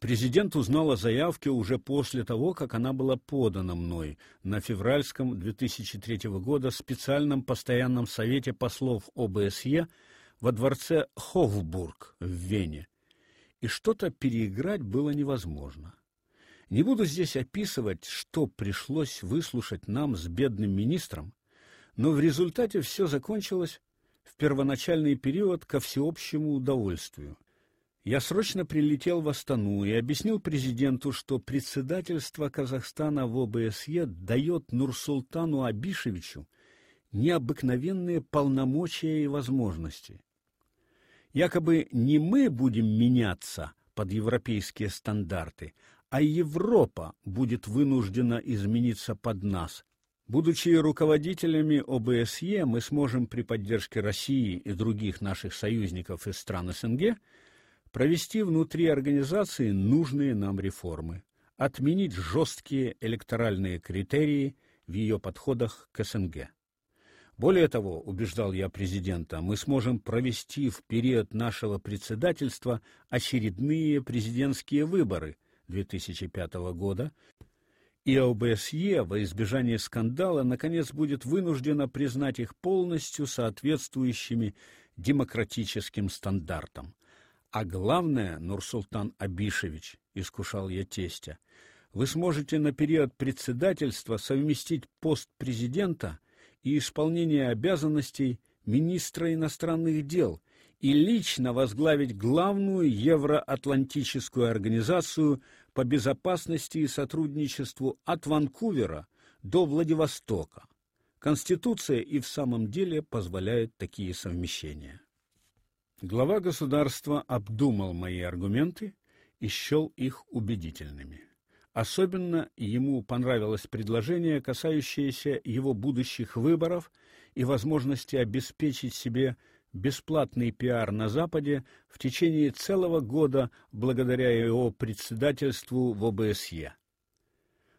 Президент узнал о заявке уже после того, как она была подана мной на февральском 2003 года специальном постоянном совете послов ОБСЕ во дворце Хофбург в Вене. И что-то переиграть было невозможно. Не буду здесь описывать, что пришлось выслушать нам с бедным министром, но в результате все закончилось в первоначальный период ко всеобщему удовольствию. Я срочно прилетел в Астану и объяснил президенту, что председательство Казахстана в ОБСЕ дает Нурсултану Абишевичу необыкновенные полномочия и возможности. Якобы не мы будем меняться под европейские стандарты, а Европа будет вынуждена измениться под нас. Будучи руководителями ОБСЕ, мы сможем при поддержке России и других наших союзников из стран СНГ провести внутри организации нужные нам реформы, отменить жесткие электоральные критерии в ее подходах к СНГ. Более того, убеждал я президента, мы сможем провести в период нашего председательства очередные президентские выборы – 2005 года, и ОБСЕ во избежание скандала наконец будет вынуждена признать их полностью соответствующими демократическим стандартам. А главное, Нурсултан Абишевич, искушал я тестя, вы сможете на период председательства совместить пост президента и исполнение обязанностей министра иностранных дел и лично возглавить главную евроатлантическую организацию по безопасности и сотрудничеству от Ванкувера до Владивостока. Конституция и в самом деле позволяет такие совмещения. Глава государства обдумал мои аргументы и счел их убедительными. Особенно ему понравилось предложение, касающееся его будущих выборов и возможности обеспечить себе бесплатный пиар на Западе в течение целого года благодаря его председательству в ОБСЕ.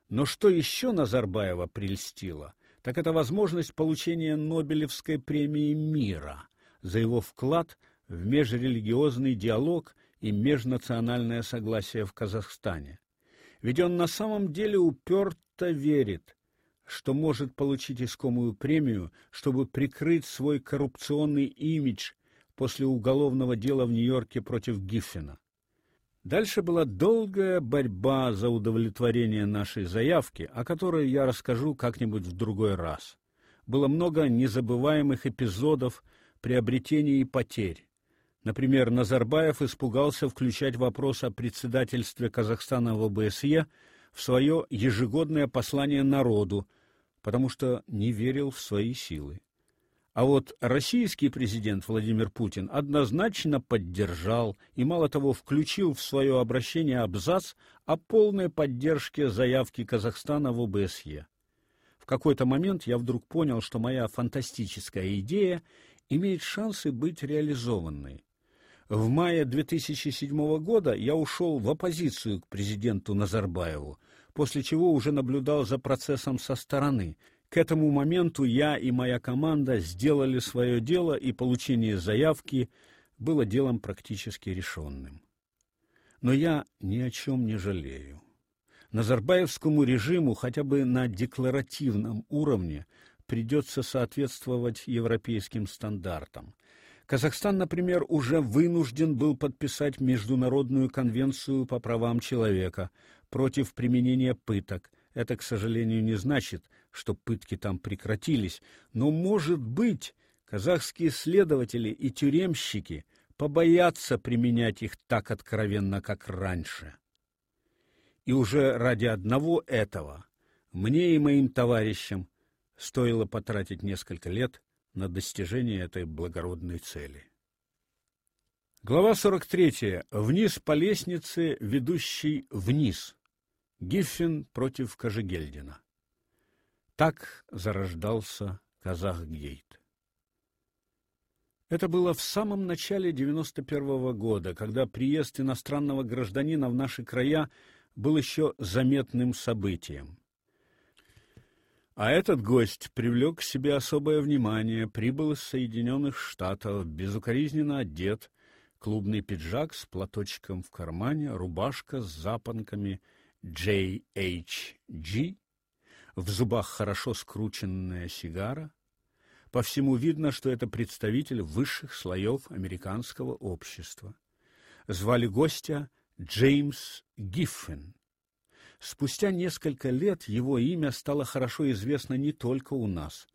Но что еще Назарбаева прельстило, так это возможность получения Нобелевской премии мира за его вклад в межрелигиозный диалог и межнациональное согласие в Казахстане. Ведь он на самом деле уперто верит, что может получить искомую премию, чтобы прикрыть свой коррупционный имидж после уголовного дела в Нью-Йорке против Гиффена. Дальше была долгая борьба за удовлетворение нашей заявки, о которой я расскажу как-нибудь в другой раз. Было много незабываемых эпизодов приобретений и потерь. Например, Назарбаев испугался включать вопрос о председательстве Казахстана в ОБСЕ в свое ежегодное послание народу, потому что не верил в свои силы. А вот российский президент Владимир Путин однозначно поддержал и, мало того, включил в свое обращение абзац о полной поддержке заявки Казахстана в ОБСЕ. В какой-то момент я вдруг понял, что моя фантастическая идея имеет шансы быть реализованной. В мае 2007 года я ушел в оппозицию к президенту Назарбаеву, после чего уже наблюдал за процессом со стороны. К этому моменту я и моя команда сделали свое дело, и получение заявки было делом практически решенным. Но я ни о чем не жалею. Назарбаевскому режиму хотя бы на декларативном уровне придется соответствовать европейским стандартам. Казахстан, например, уже вынужден был подписать международную конвенцию по правам человека, против применения пыток. Это, к сожалению, не значит, что пытки там прекратились, но, может быть, казахские следователи и тюремщики побоятся применять их так откровенно, как раньше. И уже ради одного этого мне и моим товарищам стоило потратить несколько лет на достижение этой благородной цели. Глава 43. Вниз по лестнице, ведущей вниз. Гиффин против Кожегельдина. Так зарождался Казахгейт. Это было в самом начале 91 -го года, когда приезд иностранного гражданина в наши края был еще заметным событием. А этот гость привлек к себе особое внимание, прибыл из Соединенных Штатов, безукоризненно одет, клубный пиджак с платочком в кармане, рубашка с запонками JHG, в зубах хорошо скрученная сигара. По всему видно, что это представитель высших слоев американского общества. Звали гостя Джеймс Гиффин. Спустя несколько лет его имя стало хорошо известно не только у нас,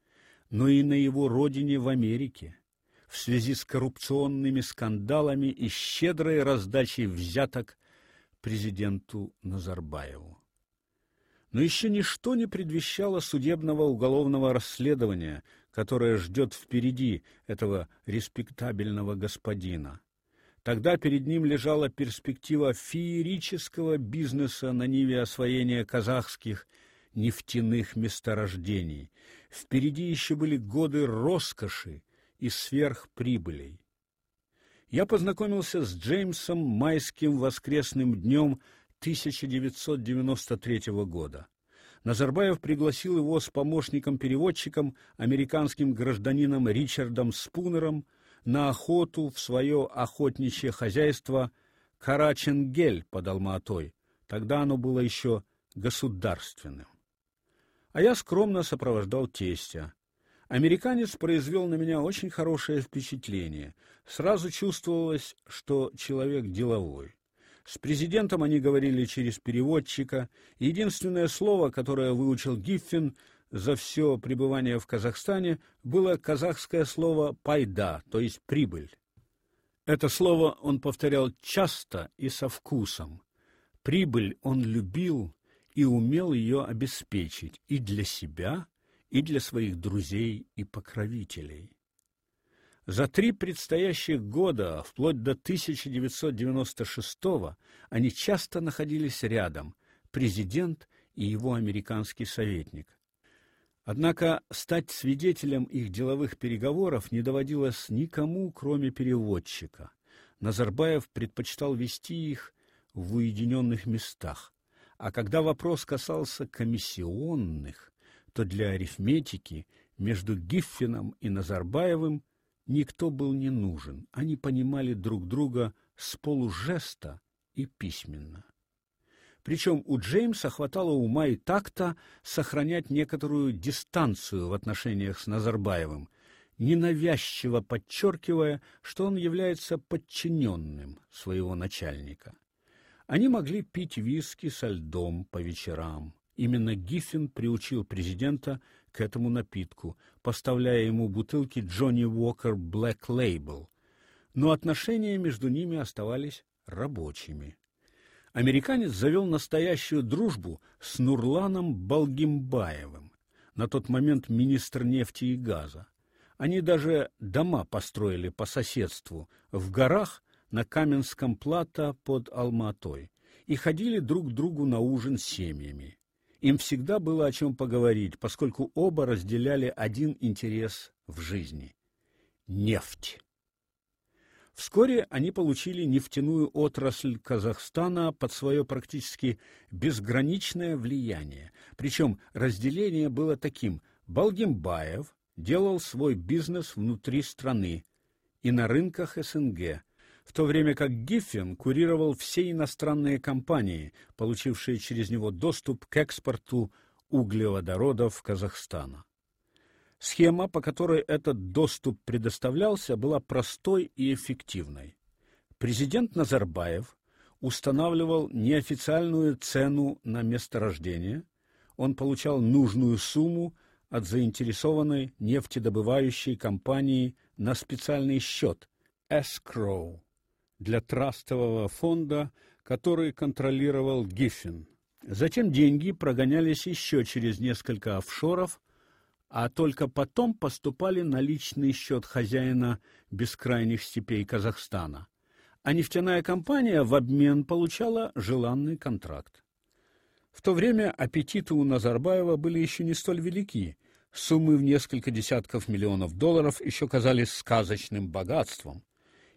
но и на его родине в Америке в связи с коррупционными скандалами и щедрой раздачей взяток президенту Назарбаеву. Но еще ничто не предвещало судебного уголовного расследования, которое ждет впереди этого респектабельного господина. Тогда перед ним лежала перспектива феерического бизнеса на ниве освоения казахских нефтяных месторождений. Впереди еще были годы роскоши и сверхприбылей. Я познакомился с Джеймсом майским воскресным днем 1993 года. Назарбаев пригласил его с помощником-переводчиком, американским гражданином Ричардом Спунером, на охоту в свое охотничье хозяйство Караченгель под Алматой. Тогда оно было еще государственным. А я скромно сопровождал тестя. Американец произвел на меня очень хорошее впечатление. Сразу чувствовалось, что человек деловой. С президентом они говорили через переводчика. Единственное слово, которое выучил Гиффин, за все пребывание в Казахстане было казахское слово пайда, то есть прибыль. Это слово он повторял часто и со вкусом. Прибыль он любил и умел ее обеспечить и для себя, и для своих друзей и покровителей. За три предстоящих года, вплоть до 1996 они часто находились рядом, президент и его американский советник. Однако стать свидетелем их деловых переговоров не доводилось никому, кроме переводчика. Назарбаев предпочитал вести их в уединенных местах, а когда вопрос касался комиссионных, то для арифметики между Гиффином и Назарбаевым никто был не нужен. Они понимали друг друга с полужеста и письменно. Причем у Джеймса хватало ума и такта сохранять некоторую дистанцию в отношениях с Назарбаевым, ненавязчиво подчеркивая, что он является подчиненным своего начальника. Они могли пить виски со льдом по вечерам. Именно Гиффин приучил президента к этому напитку, поставляя ему бутылки Джонни Уокер Black Label. Но отношения между ними оставались рабочими американец завел настоящую дружбу с Нурланом Балгимбаевым, на тот момент министр нефти и газа. Они даже дома построили по соседству в горах на Каменском плато под Алматой и ходили друг к другу на ужин с семьями. Им всегда было о чем поговорить, поскольку оба разделяли один интерес в жизни нефть. Вскоре они получили нефтяную отрасль Казахстана под свое практически безграничное влияние. Причем разделение было таким: Балгимбаев делал свой бизнес внутри страны и на рынках СНГ, в то время как Гиффин курировал все иностранные компании, получившие через него доступ к экспорту углеводородов Казахстана. Схема, по которой этот доступ предоставлялся, была простой и эффективной. Президент Назарбаев устанавливал неофициальную цену на месторождение, он получал нужную сумму от заинтересованной нефтедобывающей компании на специальный счет escrow для трастового фонда, который контролировал Гиффин. Затем деньги прогонялись еще через несколько офшоров – а только потом поступали на личный счет хозяина бескрайних степей Казахстана, а нефтяная компания в обмен получала желанный контракт. В то время аппетиты у Назарбаева были еще не столь велики. Суммы в несколько десятков миллионов долларов еще казались сказочным богатством.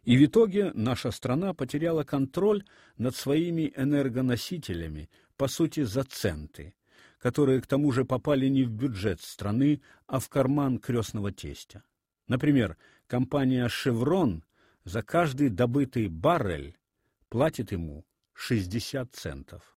И в итоге наша страна потеряла контроль над своими энергоносителями, по сути, за центы которые к тому же попали не в бюджет страны, а в карман крестного тестя. Например, компания Chevron за каждый добытый баррель платит ему 60 центов.